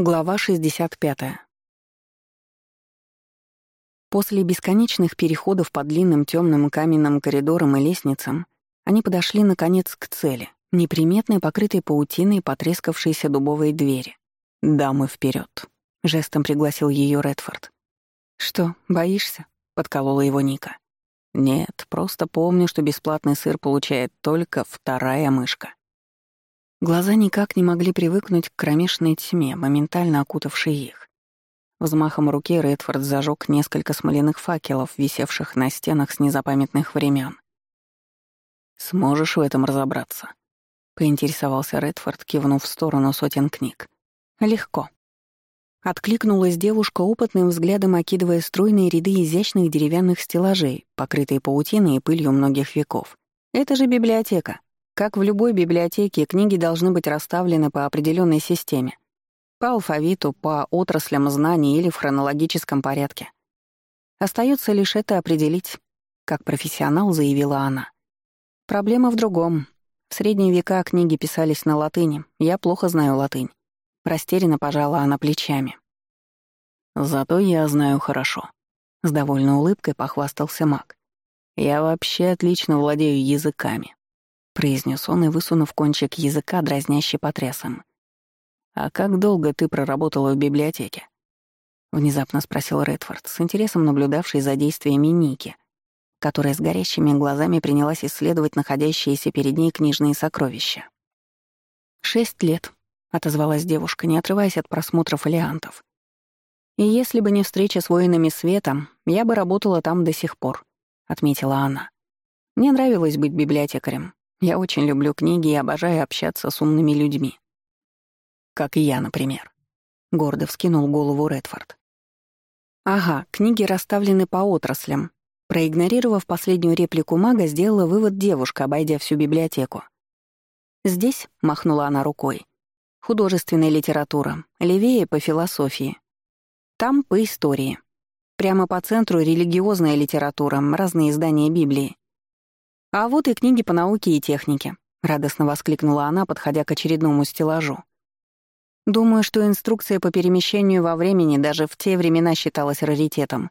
Глава 65. После бесконечных переходов по длинным темным каменным коридорам и лестницам они подошли, наконец, к цели — неприметной, покрытой паутиной, потрескавшейся дубовой двери. «Дамы вперед! жестом пригласил ее Редфорд. «Что, боишься?» — подколола его Ника. «Нет, просто помню, что бесплатный сыр получает только вторая мышка». Глаза никак не могли привыкнуть к кромешной тьме, моментально окутавшей их. Взмахом руки Редфорд зажег несколько смоляных факелов, висевших на стенах с незапамятных времен. «Сможешь в этом разобраться?» — поинтересовался Редфорд, кивнув в сторону сотен книг. «Легко», Откликнулась девушка опытным взглядом, окидывая стройные ряды изящных деревянных стеллажей, покрытые паутиной и пылью многих веков. «Это же библиотека!» Как в любой библиотеке, книги должны быть расставлены по определенной системе. По алфавиту, по отраслям знаний или в хронологическом порядке. Остается лишь это определить, как профессионал заявила она. Проблема в другом. В средние века книги писались на латыни. Я плохо знаю латынь. Растерянно пожала она плечами. Зато я знаю хорошо. С довольной улыбкой похвастался маг. Я вообще отлично владею языками произнес он и, высунув кончик языка, дразнящий потрясом. «А как долго ты проработала в библиотеке?» Внезапно спросил Редфорд, с интересом наблюдавший за действиями Ники, которая с горящими глазами принялась исследовать находящиеся перед ней книжные сокровища. «Шесть лет», — отозвалась девушка, не отрываясь от просмотра фолиантов. «И если бы не встреча с воинами света, я бы работала там до сих пор», — отметила она. «Мне нравилось быть библиотекарем. Я очень люблю книги и обожаю общаться с умными людьми. Как и я, например. Гордо вскинул голову Редфорд. Ага, книги расставлены по отраслям. Проигнорировав последнюю реплику мага, сделала вывод девушка, обойдя всю библиотеку. Здесь, махнула она рукой, художественная литература, левее по философии. Там по истории. Прямо по центру религиозная литература, разные издания Библии. «А вот и книги по науке и технике», — радостно воскликнула она, подходя к очередному стеллажу. Думаю, что инструкция по перемещению во времени даже в те времена считалась раритетом.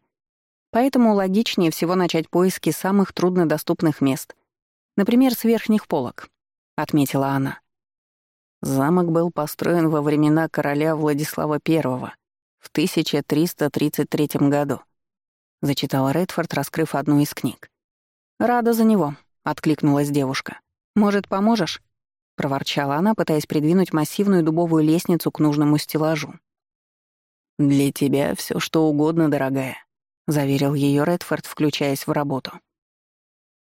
Поэтому логичнее всего начать поиски самых труднодоступных мест. Например, с верхних полок, — отметила она. Замок был построен во времена короля Владислава I в 1333 году, — зачитал Редфорд, раскрыв одну из книг. «Рада за него», откликнулась девушка. «Может, поможешь?» проворчала она, пытаясь придвинуть массивную дубовую лестницу к нужному стеллажу. «Для тебя все что угодно, дорогая», — заверил ее Редфорд, включаясь в работу.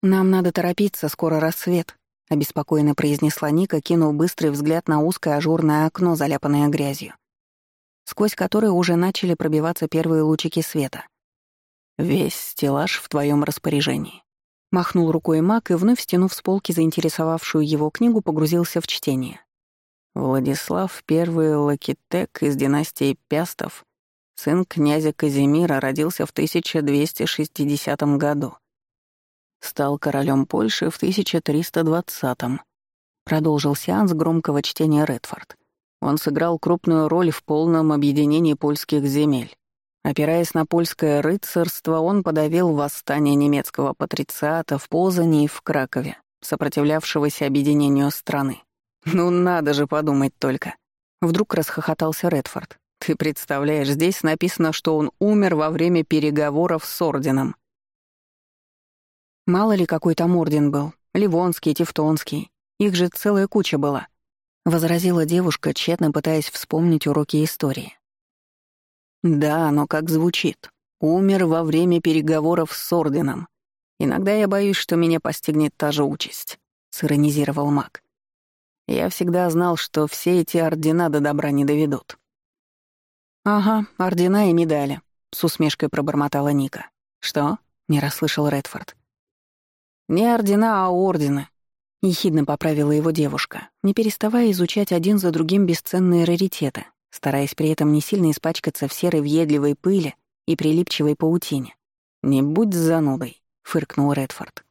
«Нам надо торопиться, скоро рассвет», — обеспокоенно произнесла Ника, кинув быстрый взгляд на узкое ажурное окно, заляпанное грязью, сквозь которое уже начали пробиваться первые лучики света. «Весь стеллаж в твоем распоряжении. Махнул рукой маг и, вновь стянув с полки заинтересовавшую его книгу, погрузился в чтение. Владислав I Лакитек из династии Пястов, сын князя Казимира, родился в 1260 году. Стал королем Польши в 1320 -м. Продолжил сеанс громкого чтения Редфорд. Он сыграл крупную роль в полном объединении польских земель. Опираясь на польское рыцарство, он подавил восстание немецкого патрициата в Позани и в Кракове, сопротивлявшегося объединению страны. «Ну надо же подумать только!» Вдруг расхохотался Редфорд. «Ты представляешь, здесь написано, что он умер во время переговоров с орденом». Мало ли какой там орден был. Ливонский, Тевтонский. Их же целая куча была. Возразила девушка, тщетно пытаясь вспомнить уроки истории. Да, но как звучит. Умер во время переговоров с Орденом. Иногда я боюсь, что меня постигнет та же участь», — сиронизировал маг. «Я всегда знал, что все эти ордена до добра не доведут». «Ага, ордена и медали», — с усмешкой пробормотала Ника. «Что?» — не расслышал Редфорд. «Не ордена, а ордены», — ехидно поправила его девушка, не переставая изучать один за другим бесценные раритеты, стараясь при этом не сильно испачкаться в серой въедливой пыли и прилипчивой паутине. «Не будь занудой», — фыркнул Редфорд.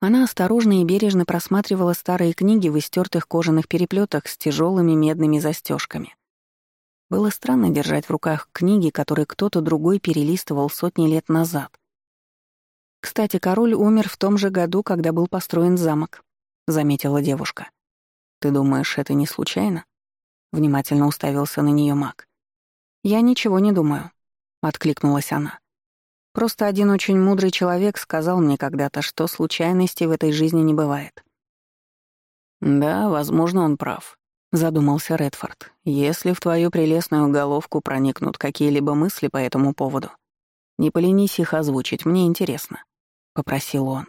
Она осторожно и бережно просматривала старые книги в истертых кожаных переплетах с тяжелыми медными застежками. Было странно держать в руках книги, которые кто-то другой перелистывал сотни лет назад. «Кстати, король умер в том же году, когда был построен замок», — заметила девушка. «Ты думаешь, это не случайно?» — внимательно уставился на нее маг. «Я ничего не думаю», — откликнулась она. «Просто один очень мудрый человек сказал мне когда-то, что случайностей в этой жизни не бывает». «Да, возможно, он прав», — задумался Редфорд. «Если в твою прелестную головку проникнут какие-либо мысли по этому поводу, не поленись их озвучить, мне интересно», — попросил он.